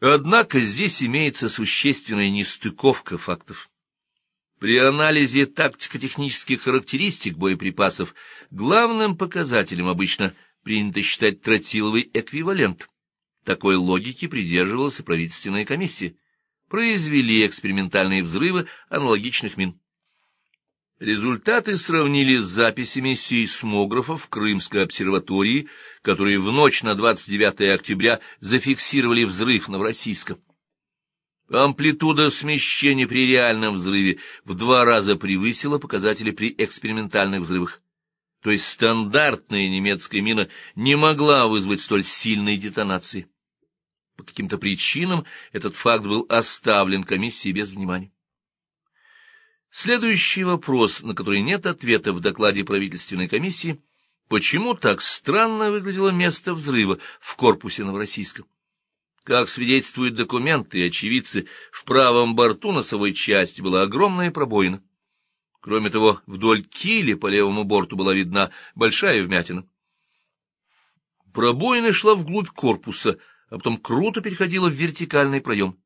Однако здесь имеется существенная нестыковка фактов. При анализе тактико-технических характеристик боеприпасов главным показателем обычно принято считать тротиловый эквивалент. Такой логики придерживалась и правительственная комиссия. Произвели экспериментальные взрывы аналогичных мин. Результаты сравнили с записями сейсмографов Крымской обсерватории, которые в ночь на 29 октября зафиксировали взрыв Новороссийска. Амплитуда смещения при реальном взрыве в два раза превысила показатели при экспериментальных взрывах. То есть стандартная немецкая мина не могла вызвать столь сильной детонации. По каким-то причинам этот факт был оставлен комиссией без внимания. Следующий вопрос, на который нет ответа в докладе правительственной комиссии, почему так странно выглядело место взрыва в корпусе Новороссийска? Как свидетельствуют документы и очевидцы, в правом борту носовой части была огромная пробоина. Кроме того, вдоль кили по левому борту была видна большая вмятина. Пробоина шла вглубь корпуса, а потом круто переходила в вертикальный проем.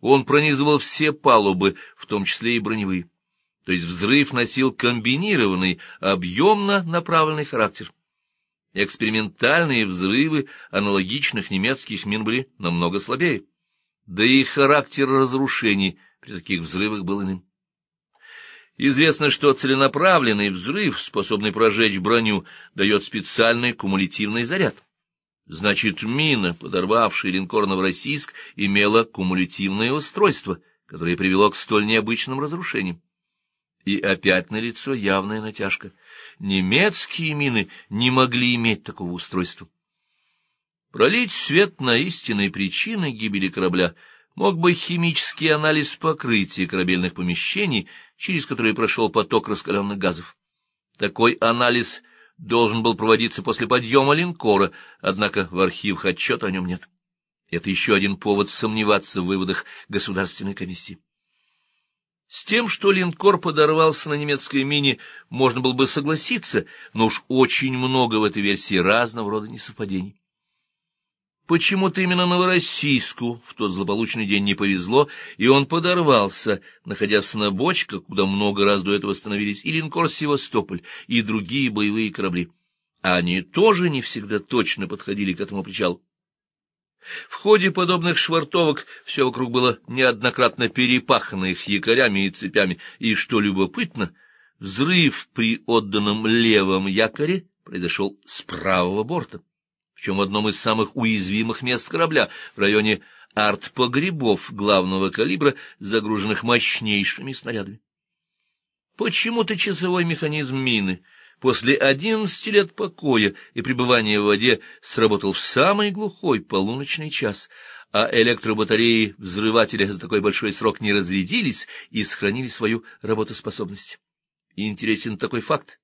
Он пронизывал все палубы, в том числе и броневые то есть взрыв носил комбинированный, объемно направленный характер. Экспериментальные взрывы аналогичных немецких мин были намного слабее, да и характер разрушений при таких взрывах был иным. Известно, что целенаправленный взрыв, способный прожечь броню, дает специальный кумулятивный заряд. Значит, мина, подорвавшая линкор Новороссийск, имела кумулятивное устройство, которое привело к столь необычным разрушениям. И опять на лицо явная натяжка. Немецкие мины не могли иметь такого устройства. Пролить свет на истинные причины гибели корабля мог бы химический анализ покрытия корабельных помещений, через которые прошел поток раскаленных газов. Такой анализ должен был проводиться после подъема линкора, однако в архивах отчета о нем нет. Это еще один повод сомневаться в выводах Государственной комиссии. С тем, что линкор подорвался на немецкой мине, можно было бы согласиться, но уж очень много в этой версии разного рода несовпадений. Почему-то именно Новороссийску в тот злополучный день не повезло, и он подорвался, находясь на бочках, куда много раз до этого становились и линкор «Севастополь», и другие боевые корабли. Они тоже не всегда точно подходили к этому причалу. В ходе подобных швартовок все вокруг было неоднократно перепахано их якорями и цепями, и, что любопытно, взрыв при отданном левом якоре произошел с правого борта, причем в одном из самых уязвимых мест корабля, в районе артпогребов главного калибра, загруженных мощнейшими снарядами. Почему-то часовой механизм мины — после одиннадцати лет покоя и пребывания в воде сработал в самый глухой полуночный час, а электробатареи взрывателя за такой большой срок не разрядились и сохранили свою работоспособность. Интересен такой факт.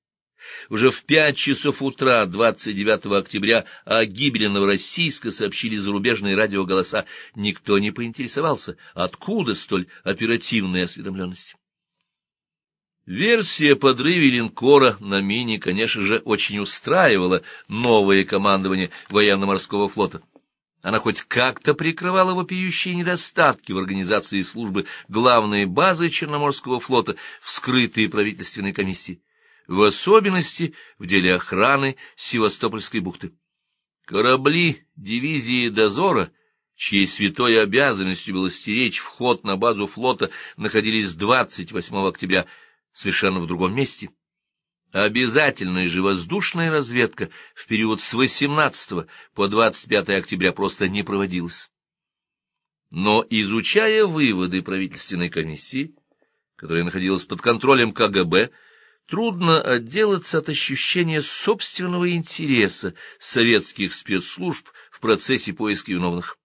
Уже в пять часов утра 29 октября о гибели Новороссийска сообщили зарубежные радиоголоса. Никто не поинтересовался, откуда столь оперативная осведомленность. Версия подрыве линкора на мине, конечно же, очень устраивала новое командование военно-морского флота. Она хоть как-то прикрывала вопиющие недостатки в организации службы главной базы Черноморского флота в скрытые правительственной комиссии, в особенности в деле охраны Севастопольской бухты. Корабли дивизии дозора — чьей святой обязанностью было стеречь вход на базу флота, находились 28 октября совершенно в другом месте. Обязательная же воздушная разведка в период с 18 по 25 октября просто не проводилась. Но, изучая выводы правительственной комиссии, которая находилась под контролем КГБ, трудно отделаться от ощущения собственного интереса советских спецслужб в процессе поиска виновных.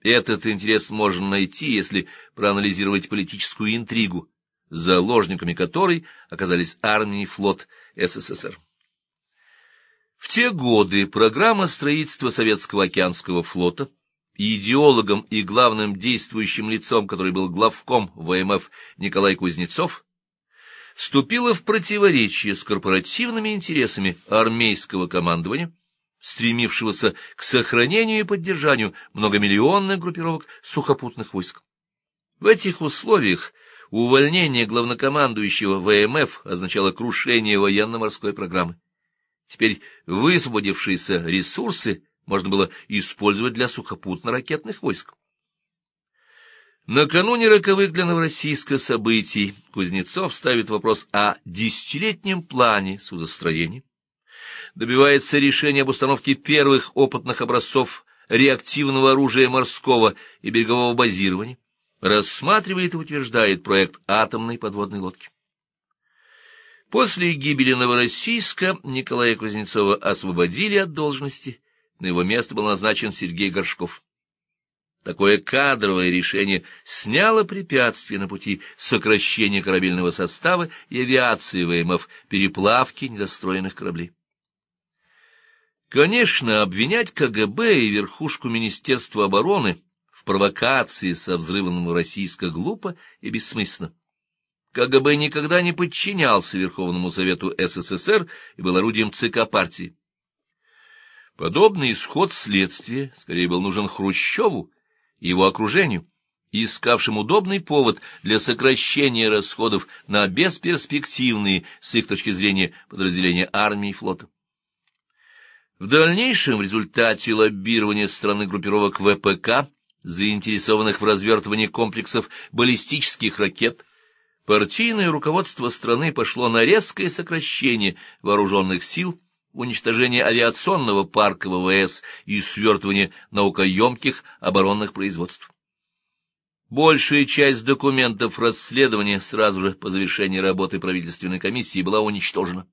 Этот интерес можно найти, если проанализировать политическую интригу, заложниками которой оказались армия и флот СССР. В те годы программа строительства Советского океанского флота идеологом и главным действующим лицом, который был главком ВМФ Николай Кузнецов, вступила в противоречие с корпоративными интересами армейского командования стремившегося к сохранению и поддержанию многомиллионных группировок сухопутных войск. В этих условиях увольнение главнокомандующего ВМФ означало крушение военно-морской программы. Теперь высвободившиеся ресурсы можно было использовать для сухопутно-ракетных войск. Накануне роковых для Новороссийска событий Кузнецов ставит вопрос о десятилетнем плане судостроения, добивается решения об установке первых опытных образцов реактивного оружия морского и берегового базирования, рассматривает и утверждает проект атомной подводной лодки. После гибели Новороссийска Николая Кузнецова освободили от должности, на его место был назначен Сергей Горшков. Такое кадровое решение сняло препятствия на пути сокращения корабельного состава и авиации ВМФ, переплавки недостроенных кораблей. Конечно, обвинять КГБ и верхушку Министерства обороны провокации со взрывом российско глупо и бессмысленно. КГБ никогда не подчинялся Верховному Совету СССР и был орудием ЦК партии. Подобный исход следствия скорее был нужен Хрущеву, его окружению, искавшим удобный повод для сокращения расходов на бесперспективные, с их точки зрения, подразделения армии и флота. В дальнейшем в результате лоббирования страны группировок ВПК, заинтересованных в развертывании комплексов баллистических ракет, партийное руководство страны пошло на резкое сокращение вооруженных сил уничтожение авиационного парка ВВС и свертывание наукоемких оборонных производств. Большая часть документов расследования сразу же по завершении работы правительственной комиссии была уничтожена.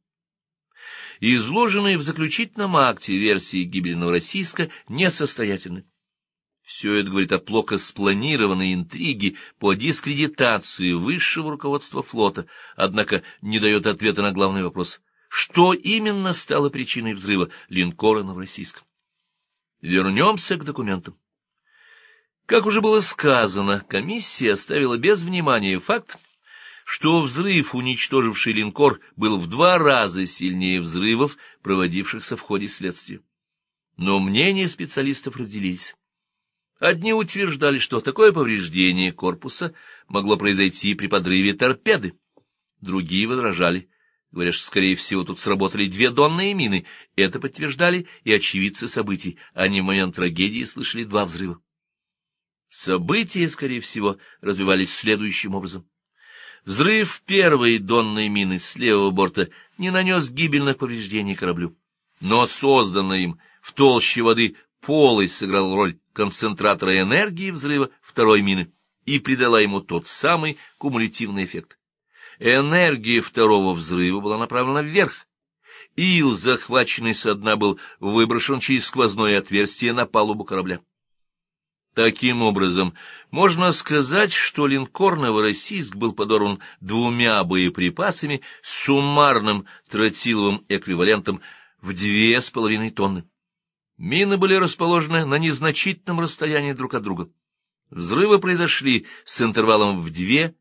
Изложенные в заключительном акте версии гибели Новороссийска несостоятельны. Все это говорит о плохо спланированной интриге по дискредитации высшего руководства флота, однако не дает ответа на главный вопрос что именно стало причиной взрыва линкора Новороссийска. Вернемся к документам. Как уже было сказано, комиссия оставила без внимания факт, что взрыв, уничтоживший линкор, был в два раза сильнее взрывов, проводившихся в ходе следствия. Но мнения специалистов разделились. Одни утверждали, что такое повреждение корпуса могло произойти при подрыве торпеды, другие возражали, Говорят, что, скорее всего, тут сработали две донные мины. Это подтверждали и очевидцы событий. Они в момент трагедии слышали два взрыва. События, скорее всего, развивались следующим образом. Взрыв первой донной мины с левого борта не нанес гибельных повреждений кораблю, но созданная им в толще воды полость сыграла роль концентратора энергии взрыва второй мины и придала ему тот самый кумулятивный эффект. Энергия второго взрыва была направлена вверх. Ил, захваченный со дна, был выброшен через сквозное отверстие на палубу корабля. Таким образом, можно сказать, что линкор «Новороссийск» был подорван двумя боеприпасами с суммарным тротиловым эквивалентом в две с половиной тонны. Мины были расположены на незначительном расстоянии друг от друга. Взрывы произошли с интервалом в две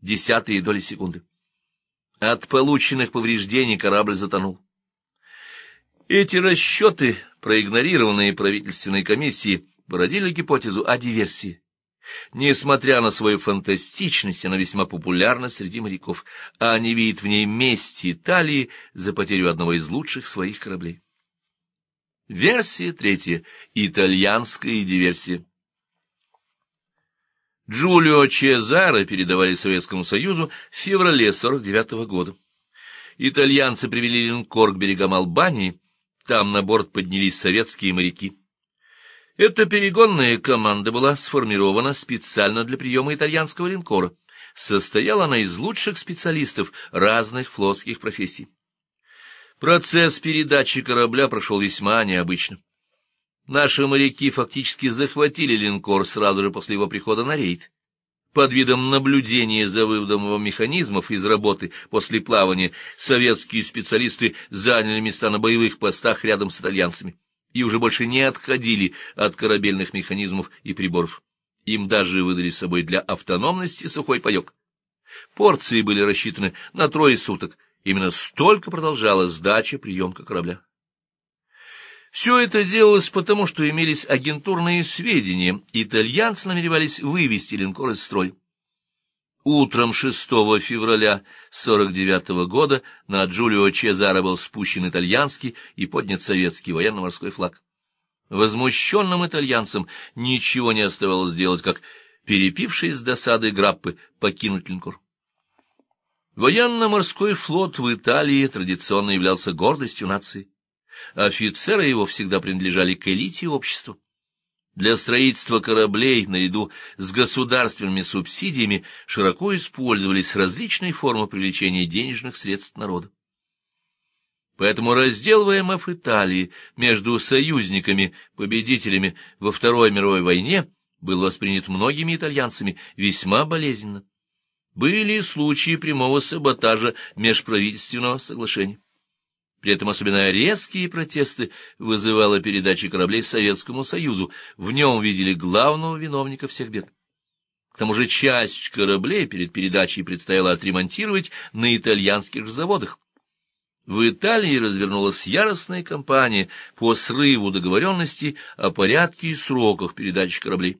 десятые доли секунды. От полученных повреждений корабль затонул. Эти расчеты, проигнорированные правительственной комиссией, породили гипотезу о диверсии. Несмотря на свою фантастичность, она весьма популярна среди моряков, а они видят в ней месть Италии за потерю одного из лучших своих кораблей. Версия третья. Итальянская диверсия. Джулио Чезаро передавали Советскому Союзу в феврале 49 -го года. Итальянцы привели линкор к берегам Албании, там на борт поднялись советские моряки. Эта перегонная команда была сформирована специально для приема итальянского линкора. Состояла она из лучших специалистов разных флотских профессий. Процесс передачи корабля прошел весьма необычно. Наши моряки фактически захватили линкор сразу же после его прихода на рейд. Под видом наблюдения за выводом его механизмов из работы после плавания советские специалисты заняли места на боевых постах рядом с итальянцами и уже больше не отходили от корабельных механизмов и приборов. Им даже выдали с собой для автономности сухой паек. Порции были рассчитаны на трое суток. Именно столько продолжалась сдача приемка корабля. Все это делалось потому, что имелись агентурные сведения, итальянцы намеревались вывести линкор из строя. Утром 6 февраля 49 года на Джулио Чезаро был спущен итальянский и поднят советский военно-морской флаг. Возмущенным итальянцам ничего не оставалось делать, как, перепившись с досады граппы, покинуть линкор. Военно-морской флот в Италии традиционно являлся гордостью нации. Офицеры его всегда принадлежали к элите общества. Для строительства кораблей, наряду с государственными субсидиями, широко использовались различные формы привлечения денежных средств народа. Поэтому раздел ВМФ Италии между союзниками-победителями во Второй мировой войне был воспринят многими итальянцами весьма болезненно. Были случаи прямого саботажа межправительственного соглашения. При этом особенно резкие протесты вызывала передача кораблей Советскому Союзу. В нем видели главного виновника всех бед. К тому же часть кораблей перед передачей предстояло отремонтировать на итальянских заводах. В Италии развернулась яростная кампания по срыву договоренностей о порядке и сроках передачи кораблей.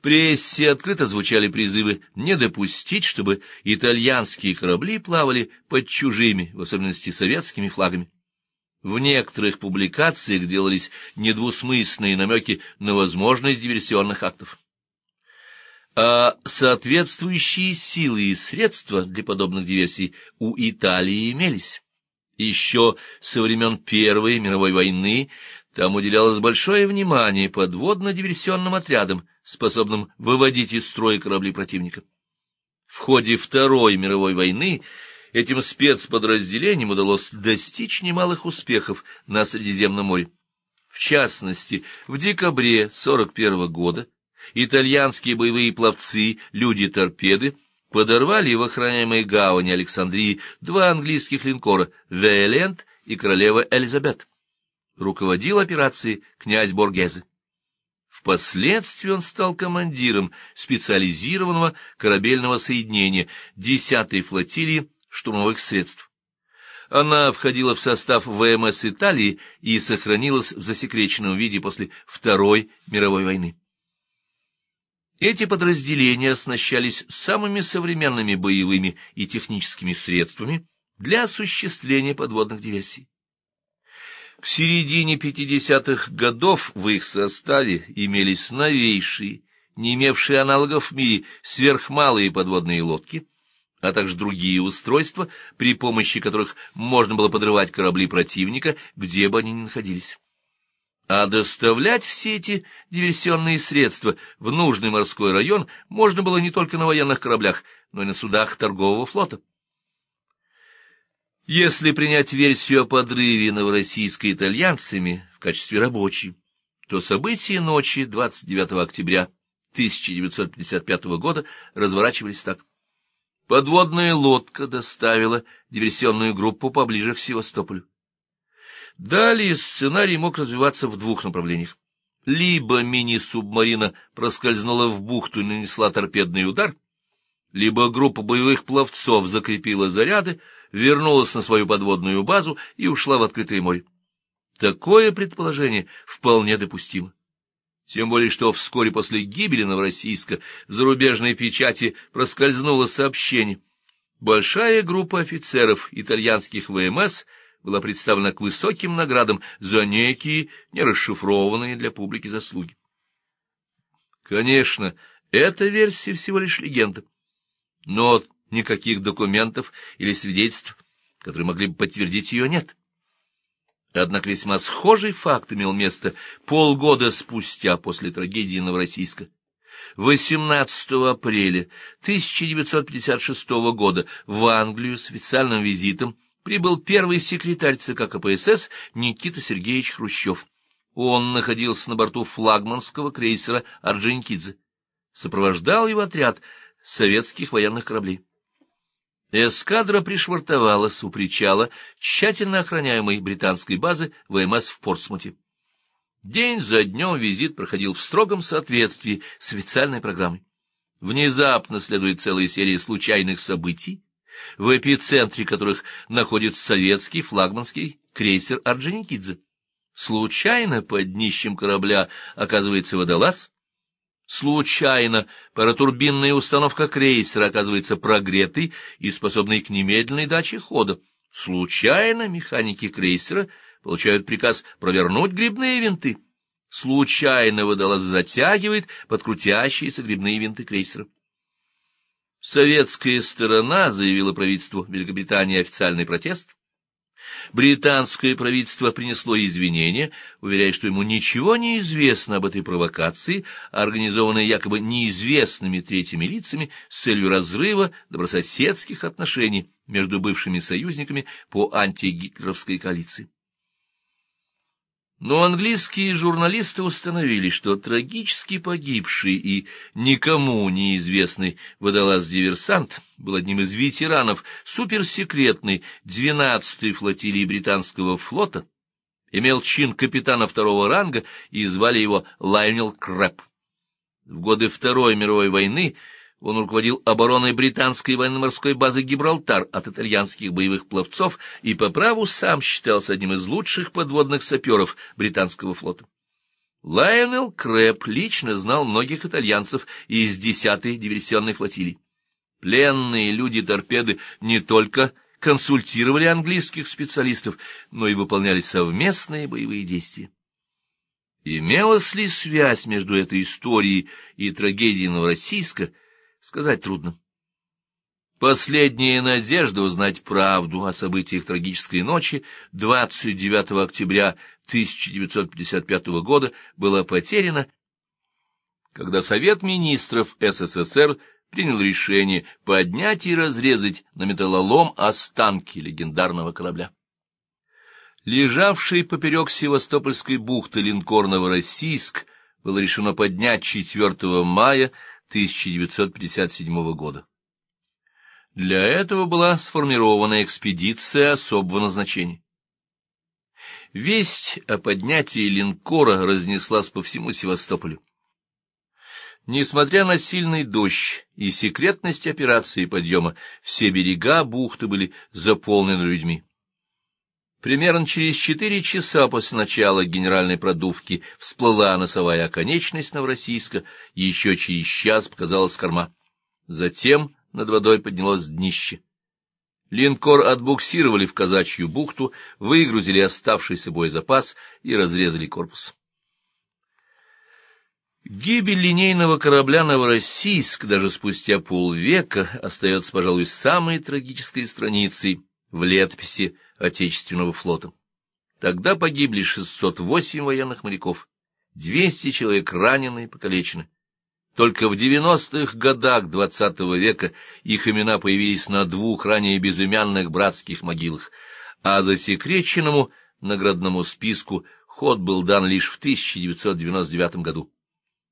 В прессе открыто звучали призывы не допустить, чтобы итальянские корабли плавали под чужими, в особенности советскими флагами. В некоторых публикациях делались недвусмысленные намеки на возможность диверсионных актов. А соответствующие силы и средства для подобных диверсий у Италии имелись. Еще со времен Первой мировой войны там уделялось большое внимание подводно-диверсионным отрядам, способным выводить из строя корабли противника. В ходе Второй мировой войны этим спецподразделениям удалось достичь немалых успехов на Средиземном море. В частности, в декабре 1941 года итальянские боевые пловцы, люди-торпеды, подорвали в охраняемой гавани Александрии два английских линкора «Вейлент» и «Королева Элизабет». Руководил операцией князь Боргезе. Впоследствии он стал командиром специализированного корабельного соединения 10-й флотилии штурмовых средств. Она входила в состав ВМС Италии и сохранилась в засекреченном виде после Второй мировой войны. Эти подразделения оснащались самыми современными боевыми и техническими средствами для осуществления подводных диверсий. К середине 50-х годов в их составе имелись новейшие, не имевшие аналогов в мире, сверхмалые подводные лодки, а также другие устройства, при помощи которых можно было подрывать корабли противника, где бы они ни находились. А доставлять все эти диверсионные средства в нужный морской район можно было не только на военных кораблях, но и на судах торгового флота. Если принять версию о подрыве новороссийской итальянцами в качестве рабочей, то события ночи 29 октября 1955 года разворачивались так. Подводная лодка доставила диверсионную группу поближе к Севастополю. Далее сценарий мог развиваться в двух направлениях. Либо мини-субмарина проскользнула в бухту и нанесла торпедный удар, либо группа боевых пловцов закрепила заряды, вернулась на свою подводную базу и ушла в открытое море. Такое предположение вполне допустимо. Тем более, что вскоре после гибели Новороссийска в зарубежной печати проскользнуло сообщение. Большая группа офицеров итальянских ВМС была представлена к высоким наградам за некие нерасшифрованные для публики заслуги. Конечно, эта версия всего лишь легенда. Но никаких документов или свидетельств, которые могли бы подтвердить ее, нет. Однако весьма схожий факт имел место полгода спустя после трагедии Новороссийска. 18 апреля 1956 года в Англию с официальным визитом прибыл первый секретарь ЦК КПСС Никита Сергеевич Хрущев. Он находился на борту флагманского крейсера «Орджоникидзе». Сопровождал его отряд советских военных кораблей. Эскадра пришвартовалась у причала тщательно охраняемой британской базы ВМС в Портсмуте. День за днем визит проходил в строгом соответствии с официальной программой. Внезапно следует целая серия случайных событий, в эпицентре которых находится советский флагманский крейсер Орджоникидзе. Случайно под днищем корабля оказывается водолаз, случайно паратурбинная установка крейсера оказывается прогретой и способной к немедленной даче хода, случайно механики крейсера получают приказ провернуть грибные винты, случайно водолаз затягивает под крутящиеся грибные винты крейсера. Советская сторона заявила правительству Великобритании официальный протест. Британское правительство принесло извинения, уверяя, что ему ничего не известно об этой провокации, организованной якобы неизвестными третьими лицами с целью разрыва добрососедских отношений между бывшими союзниками по антигитлеровской коалиции. Но английские журналисты установили, что трагически погибший и никому неизвестный водолаз-диверсант был одним из ветеранов суперсекретной 12-й флотилии британского флота, имел чин капитана второго ранга и звали его Лайнел Крэп. В годы Второй мировой войны он руководил обороной британской военно-морской базы Гибралтар от итальянских боевых пловцов и по праву сам считался одним из лучших подводных саперов британского флота. Лайонел Крэп лично знал многих итальянцев из 10-й диверсионной флотилии. Пленные люди-торпеды не только консультировали английских специалистов, но и выполняли совместные боевые действия. Имелась ли связь между этой историей и трагедией Новороссийска, сказать трудно. Последняя надежда узнать правду о событиях трагической ночи 29 октября 1955 года была потеряна, когда Совет министров СССР принял решение поднять и разрезать на металлолом останки легендарного корабля. Лежавший поперек Севастопольской бухты линкор «Новороссийск» было решено поднять 4 мая 1957 года. Для этого была сформирована экспедиция особого назначения. Весть о поднятии линкора разнеслась по всему Севастополю. Несмотря на сильный дождь и секретность операции подъема, все берега бухты были заполнены людьми. Примерно через четыре часа после начала генеральной продувки всплыла носовая оконечность Новороссийска, и еще через час показалась корма. Затем над водой поднялось днище. Линкор отбуксировали в казачью бухту, выгрузили оставшийся боезапас и разрезали корпус. Гибель линейного корабля «Новороссийск» даже спустя полвека остается, пожалуй, самой трагической страницей в летописи Отечественного флота. Тогда погибли 608 военных моряков, 200 человек ранены и покалечены. Только в 90-х годах XX -го века их имена появились на двух ранее безымянных братских могилах, а засекреченному наградному списку ход был дан лишь в 1999 году.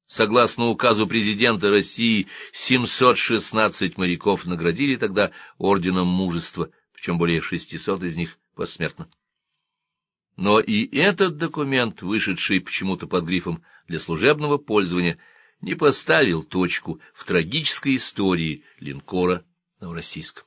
Согласно указу президента России, 716 моряков наградили тогда орденом мужества, причем более 600 из них посмертно. Но и этот документ, вышедший почему-то под грифом для служебного пользования, не поставил точку в трагической истории линкора Новороссийска.